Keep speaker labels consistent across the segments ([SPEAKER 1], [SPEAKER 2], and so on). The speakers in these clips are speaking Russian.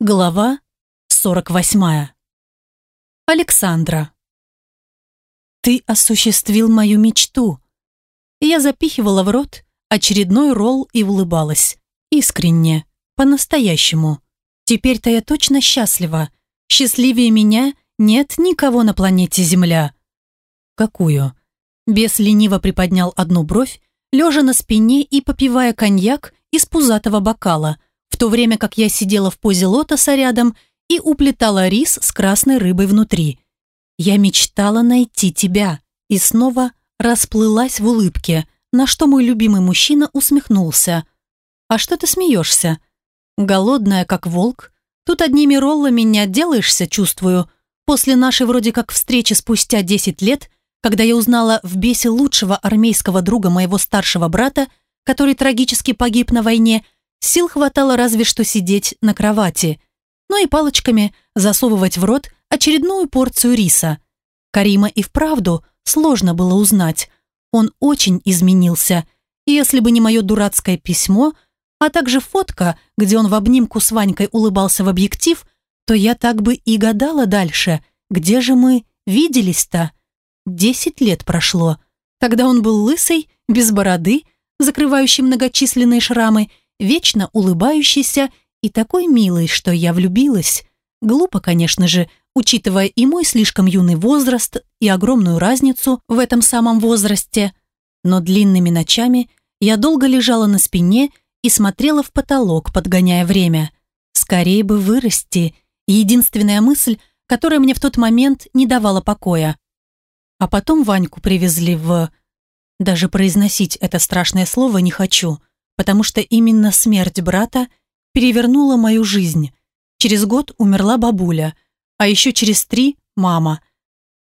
[SPEAKER 1] Глава 48. Александра. Ты осуществил мою мечту. Я запихивала в рот очередной ролл и улыбалась. Искренне, по-настоящему. Теперь-то я точно счастлива. Счастливее меня нет никого на планете Земля. Какую? Бес лениво приподнял одну бровь, лежа на спине и попивая коньяк из пузатого бокала – в то время как я сидела в позе лотоса рядом и уплетала рис с красной рыбой внутри. Я мечтала найти тебя и снова расплылась в улыбке, на что мой любимый мужчина усмехнулся. «А что ты смеешься?» «Голодная, как волк. Тут одними роллами не отделаешься, чувствую. После нашей вроде как встречи спустя 10 лет, когда я узнала в бесе лучшего армейского друга моего старшего брата, который трагически погиб на войне, Сил хватало разве что сидеть на кровати, ну и палочками засовывать в рот очередную порцию риса. Карима и вправду сложно было узнать. Он очень изменился. И если бы не мое дурацкое письмо, а также фотка, где он в обнимку с Ванькой улыбался в объектив, то я так бы и гадала дальше, где же мы виделись-то? Десять лет прошло. Тогда он был лысый, без бороды, закрывающий многочисленные шрамы, вечно улыбающийся и такой милый, что я влюбилась. Глупо, конечно же, учитывая и мой слишком юный возраст, и огромную разницу в этом самом возрасте. Но длинными ночами я долго лежала на спине и смотрела в потолок, подгоняя время. Скорее бы вырасти. Единственная мысль, которая мне в тот момент не давала покоя. А потом Ваньку привезли в... Даже произносить это страшное слово не хочу потому что именно смерть брата перевернула мою жизнь. Через год умерла бабуля, а еще через три – мама.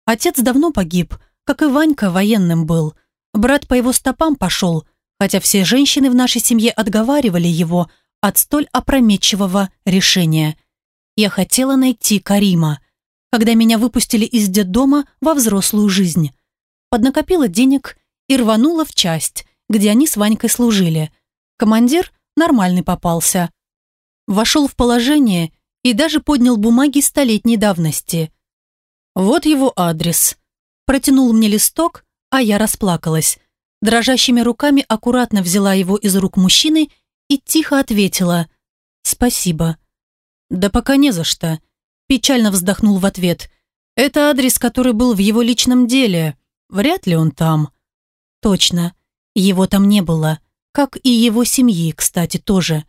[SPEAKER 1] Отец давно погиб, как и Ванька военным был. Брат по его стопам пошел, хотя все женщины в нашей семье отговаривали его от столь опрометчивого решения. Я хотела найти Карима, когда меня выпустили из детдома во взрослую жизнь. Поднакопила денег и рванула в часть, где они с Ванькой служили – Командир нормальный попался. Вошел в положение и даже поднял бумаги столетней давности. Вот его адрес. Протянул мне листок, а я расплакалась. Дрожащими руками аккуратно взяла его из рук мужчины и тихо ответила «Спасибо». «Да пока не за что», – печально вздохнул в ответ. «Это адрес, который был в его личном деле. Вряд ли он там». «Точно, его там не было как и его семьи, кстати, тоже.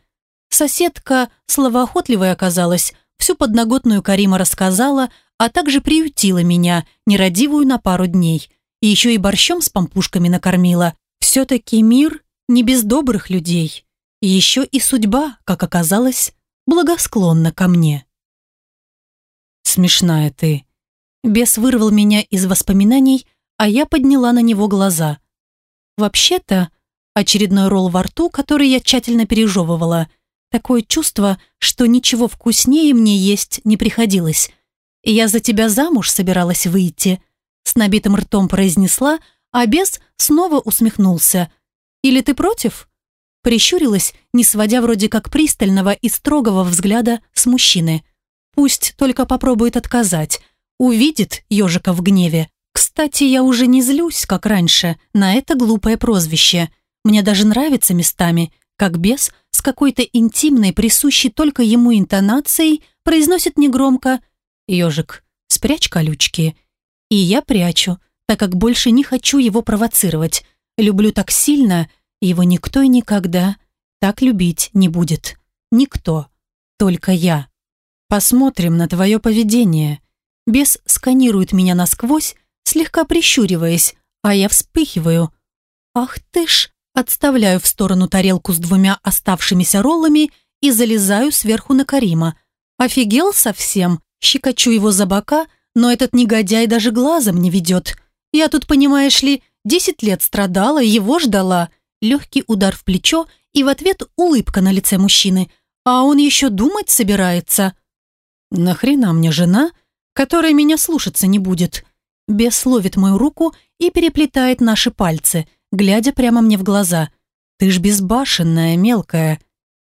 [SPEAKER 1] Соседка словоохотливая оказалась, всю подноготную Карима рассказала, а также приютила меня, нерадивую на пару дней. И еще и борщом с пампушками накормила. Все-таки мир не без добрых людей. И еще и судьба, как оказалось, благосклонна ко мне. Смешная ты. Бес вырвал меня из воспоминаний, а я подняла на него глаза. Вообще-то, Очередной ролл во рту, который я тщательно пережевывала. Такое чувство, что ничего вкуснее мне есть не приходилось. «Я за тебя замуж собиралась выйти», с набитым ртом произнесла, а бес снова усмехнулся. «Или ты против?» Прищурилась, не сводя вроде как пристального и строгого взгляда с мужчины. Пусть только попробует отказать. Увидит ежика в гневе. Кстати, я уже не злюсь, как раньше, на это глупое прозвище – мне даже нравится местами, как бес с какой-то интимной, присущей только ему интонацией, произносит негромко «Ежик, спрячь колючки». И я прячу, так как больше не хочу его провоцировать. Люблю так сильно, его никто и никогда так любить не будет. Никто. Только я. Посмотрим на твое поведение. Бес сканирует меня насквозь, слегка прищуриваясь, а я вспыхиваю. Ах ты ж, Отставляю в сторону тарелку с двумя оставшимися роллами и залезаю сверху на Карима. Офигел совсем, щекочу его за бока, но этот негодяй даже глазом не ведет. Я тут, понимаешь ли, десять лет страдала, его ждала. Легкий удар в плечо и в ответ улыбка на лице мужчины. А он еще думать собирается. Нахрена мне жена, которая меня слушаться не будет? Бес ловит мою руку и переплетает наши пальцы – глядя прямо мне в глаза. «Ты ж безбашенная, мелкая».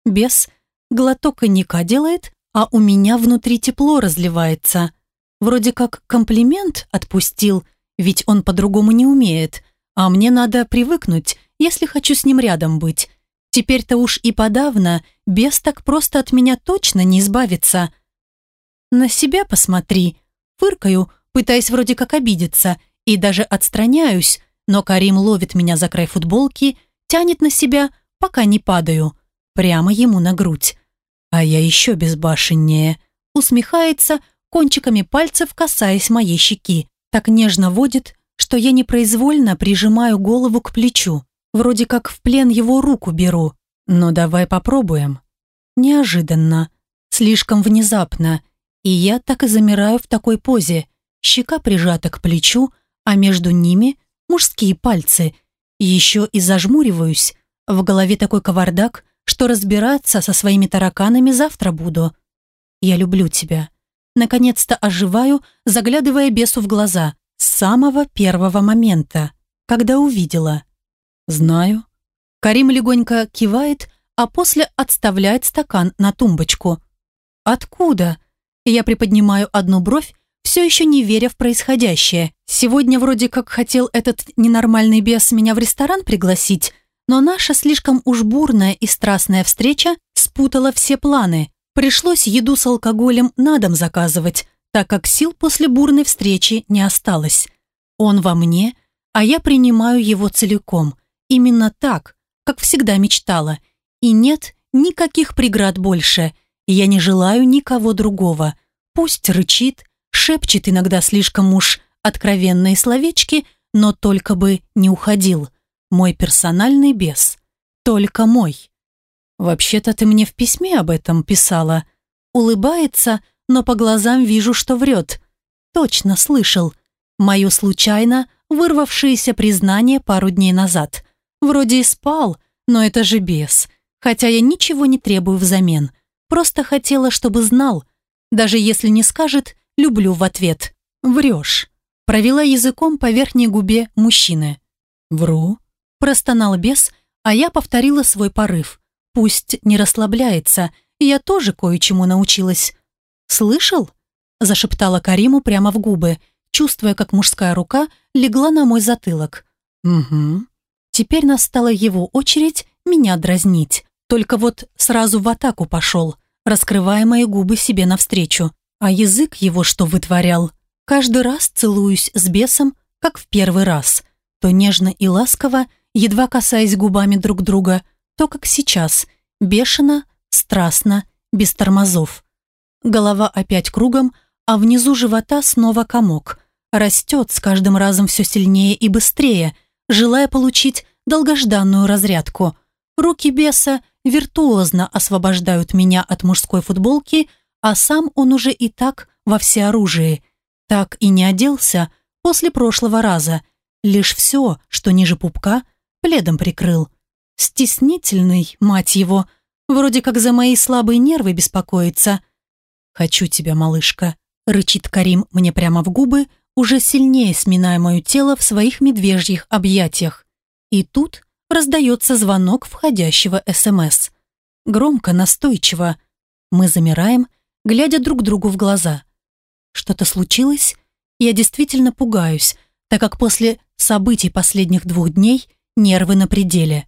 [SPEAKER 1] Бес глоток коньяка делает, а у меня внутри тепло разливается. Вроде как комплимент отпустил, ведь он по-другому не умеет, а мне надо привыкнуть, если хочу с ним рядом быть. Теперь-то уж и подавно, без так просто от меня точно не избавиться. На себя посмотри. Фыркаю, пытаясь вроде как обидеться, и даже отстраняюсь, но Карим ловит меня за край футболки, тянет на себя, пока не падаю. Прямо ему на грудь. А я еще безбашеннее. Усмехается, кончиками пальцев касаясь моей щеки. Так нежно водит, что я непроизвольно прижимаю голову к плечу. Вроде как в плен его руку беру. Но давай попробуем. Неожиданно. Слишком внезапно. И я так и замираю в такой позе. Щека прижата к плечу, а между ними мужские пальцы. Еще и зажмуриваюсь. В голове такой кавардак, что разбираться со своими тараканами завтра буду. Я люблю тебя. Наконец-то оживаю, заглядывая бесу в глаза. С самого первого момента, когда увидела. Знаю. Карим легонько кивает, а после отставляет стакан на тумбочку. Откуда? Я приподнимаю одну бровь, все еще не веря в происходящее. Сегодня вроде как хотел этот ненормальный бес меня в ресторан пригласить, но наша слишком уж бурная и страстная встреча спутала все планы. Пришлось еду с алкоголем на дом заказывать, так как сил после бурной встречи не осталось. Он во мне, а я принимаю его целиком. Именно так, как всегда мечтала. И нет никаких преград больше. Я не желаю никого другого. Пусть рычит, шепчет иногда слишком уж откровенные словечки, но только бы не уходил. Мой персональный бес. Только мой. Вообще-то ты мне в письме об этом писала. Улыбается, но по глазам вижу, что врет. Точно слышал. Мое случайно вырвавшееся признание пару дней назад. Вроде и спал, но это же бес. Хотя я ничего не требую взамен. Просто хотела, чтобы знал. Даже если не скажет, люблю в ответ. Врешь. Провела языком по верхней губе мужчины. Вру. Простонал бес, а я повторила свой порыв. Пусть не расслабляется, я тоже кое-чему научилась. «Слышал?» – зашептала Кариму прямо в губы, чувствуя, как мужская рука легла на мой затылок. «Угу». Теперь настала его очередь меня дразнить. Только вот сразу в атаку пошел, раскрывая мои губы себе навстречу. А язык его что вытворял? Каждый раз целуюсь с бесом, как в первый раз. То нежно и ласково, едва касаясь губами друг друга, то, как сейчас, бешено, страстно, без тормозов. Голова опять кругом, а внизу живота снова комок. Растет с каждым разом все сильнее и быстрее, желая получить долгожданную разрядку. Руки беса виртуозно освобождают меня от мужской футболки, а сам он уже и так во всеоружии. Так и не оделся после прошлого раза. Лишь все, что ниже пупка, пледом прикрыл. Стеснительный, мать его, вроде как за мои слабые нервы беспокоится. «Хочу тебя, малышка», — рычит Карим мне прямо в губы, уже сильнее сминая мое тело в своих медвежьих объятиях. И тут раздается звонок входящего СМС. Громко, настойчиво. Мы замираем, глядя друг другу в глаза. Что-то случилось? Я действительно пугаюсь, так как после событий последних двух дней нервы на пределе.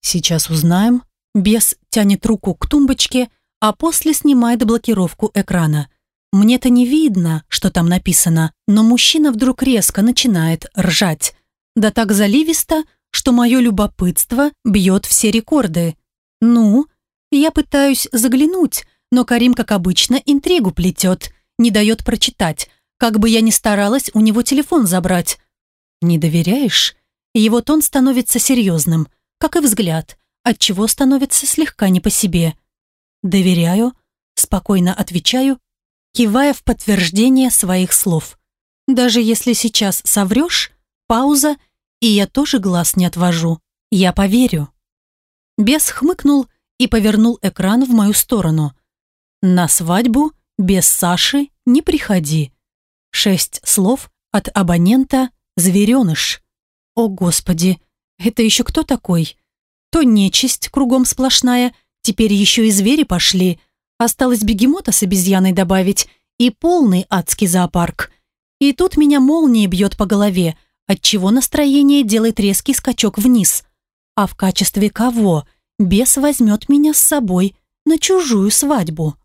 [SPEAKER 1] Сейчас узнаем. Бес тянет руку к тумбочке, а после снимает блокировку экрана. Мне-то не видно, что там написано, но мужчина вдруг резко начинает ржать. Да так заливисто, что мое любопытство бьет все рекорды. Ну, я пытаюсь заглянуть, но Карим, как обычно, интригу плетет, не дает прочитать, как бы я ни старалась у него телефон забрать. Не доверяешь? Его тон становится серьезным, как и взгляд, отчего становится слегка не по себе. «Доверяю», спокойно отвечаю, кивая в подтверждение своих слов. «Даже если сейчас соврешь, пауза, и я тоже глаз не отвожу. Я поверю». Бес хмыкнул и повернул экран в мою сторону. «На свадьбу без Саши не приходи». Шесть слов от абонента «Звереныш». О, Господи, это еще кто такой? То нечисть кругом сплошная – Теперь еще и звери пошли. Осталось бегемота с обезьяной добавить и полный адский зоопарк. И тут меня молнией бьет по голове, отчего настроение делает резкий скачок вниз. А в качестве кого бес возьмет меня с собой на чужую свадьбу?